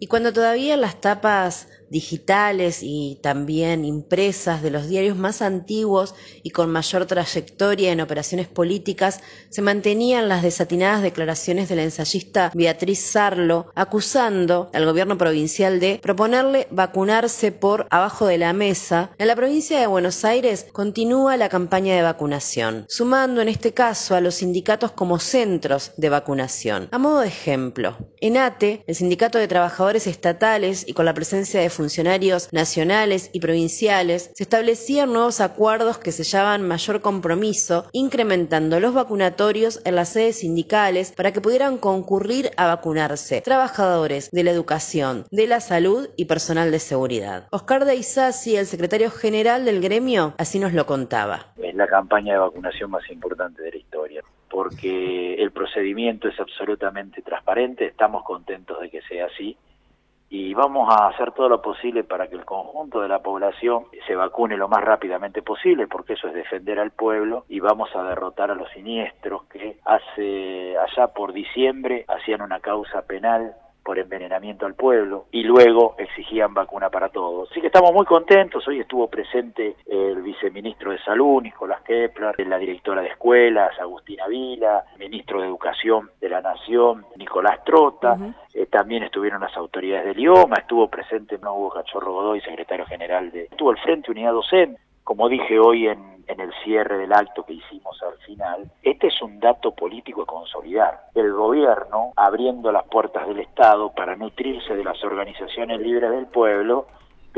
Y cuando todavía las tapas digitales y también impresas de los diarios más antiguos y con mayor trayectoria en operaciones políticas se mantenían las desatinadas declaraciones de la ensayista Beatriz Sarlo acusando al gobierno provincial de proponerle vacunarse por abajo de la mesa, en la provincia de Buenos Aires continúa la campaña de vacunación, sumando en este caso a los sindicatos como centros de vacunación. A modo de ejemplo, en ATE, el Sindicato de Trabajadores Estatales y con la presencia de funcionarios nacionales y provinciales, se establecían nuevos acuerdos que sellaban mayor compromiso, incrementando los vacunatorios en las sedes sindicales para que pudieran concurrir a vacunarse trabajadores de la educación, de la salud y personal de seguridad. Oscar de Isasi, el secretario general del gremio, así nos lo contaba. Es la campaña de vacunación más importante de la historia porque el procedimiento es absolutamente transparente, estamos contentos de que sea así y vamos a hacer todo lo posible para que el conjunto de la población se vacune lo más rápidamente posible, porque eso es defender al pueblo y vamos a derrotar a los siniestros que hace allá por diciembre hacían una causa penal por envenenamiento al pueblo y luego exigían vacuna para todos. Así que estamos muy contentos. Hoy estuvo presente el viceministro de Salud, Nicolás Kepler, la directora de escuelas, Agustina Vila, ministro de Educación de la Nación, Nicolás Trota. También estuvieron las autoridades del IOMA, estuvo presente no Hugo Cachorro Godoy, secretario general de... Estuvo al frente Unidad Docente. Como dije hoy en en el cierre del acto que hicimos al final, este es un dato político a consolidar. El gobierno abriendo las puertas del Estado para nutrirse de las organizaciones libres del pueblo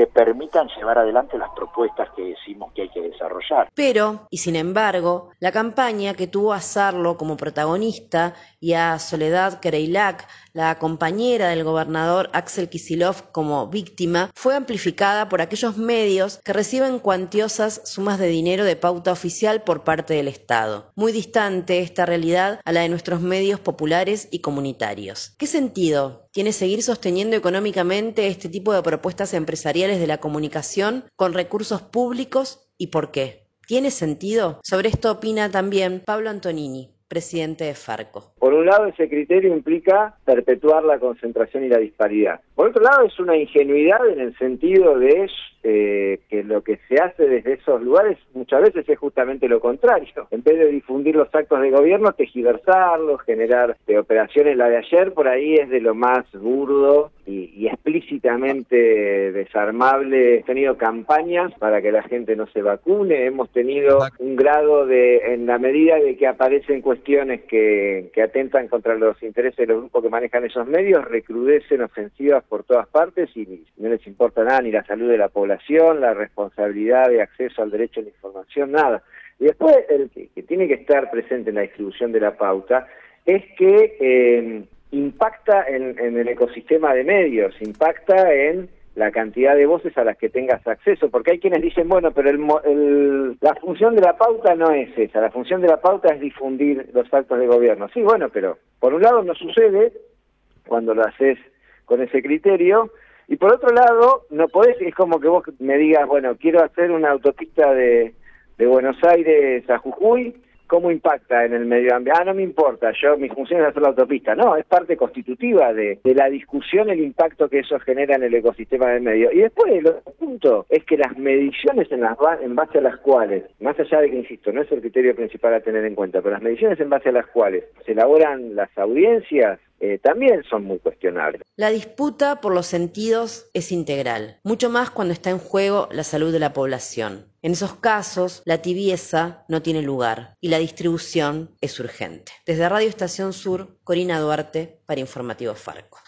que permitan llevar adelante las propuestas que decimos que hay que desarrollar. Pero, y sin embargo, la campaña que tuvo a Sarlo como protagonista y a Soledad Kereilak, la compañera del gobernador Axel Kisilov, como víctima, fue amplificada por aquellos medios que reciben cuantiosas sumas de dinero de pauta oficial por parte del Estado. Muy distante esta realidad a la de nuestros medios populares y comunitarios. ¿Qué sentido tiene seguir sosteniendo económicamente este tipo de propuestas empresariales de la comunicación con recursos públicos y por qué? ¿Tiene sentido? Sobre esto opina también Pablo Antonini, presidente de Farco. Por un lado, ese criterio implica perpetuar la concentración y la disparidad. Por otro lado, es una ingenuidad en el sentido de eh, que lo que se hace desde esos lugares muchas veces es justamente lo contrario. En vez de difundir los actos de gobierno, tejiversarlos, generar de operaciones, la de ayer por ahí es de lo más burdo y, explícitamente desarmable. Hemos tenido campañas para que la gente no se vacune, hemos tenido un grado de, en la medida de que aparecen cuestiones que, que atentan contra los intereses de los grupos que manejan esos medios, recrudecen ofensivas por todas partes y no les importa nada ni la salud de la población la responsabilidad de acceso al derecho a la información, nada. Y después el que, tiene que estar presente en la distribución de la pauta es que eh, impacta en, el ecosistema de medios, impacta en la cantidad de voces a las que tengas acceso, porque hay quienes dicen, bueno, pero el, la función de la pauta no es esa, la función de la pauta es difundir los actos de gobierno. Sí, bueno, pero por un lado no sucede cuando lo haces con ese criterio, y por otro lado, no podés, es como que vos me digas, bueno, quiero hacer una autopista de, de Buenos Aires a Jujuy, ¿cómo impacta en el medio ambiente? Ah, no me importa, yo mi función es hacer la autopista. No, es parte constitutiva de, de la discusión, el impacto que eso genera en el ecosistema del medio. Y después, el otro punto es que las mediciones en, las, en base a las cuales, más allá de que, insisto, no es el criterio principal a tener en cuenta, pero las mediciones en base a las cuales se elaboran las audiencias, eh, también son muy cuestionables. La disputa por los sentidos es integral, mucho más cuando está en juego la salud de la población. En esos casos, la tibieza no tiene lugar y la distribución es urgente. Desde Radio Estación Sur, Corina Duarte, para Informativo Farco.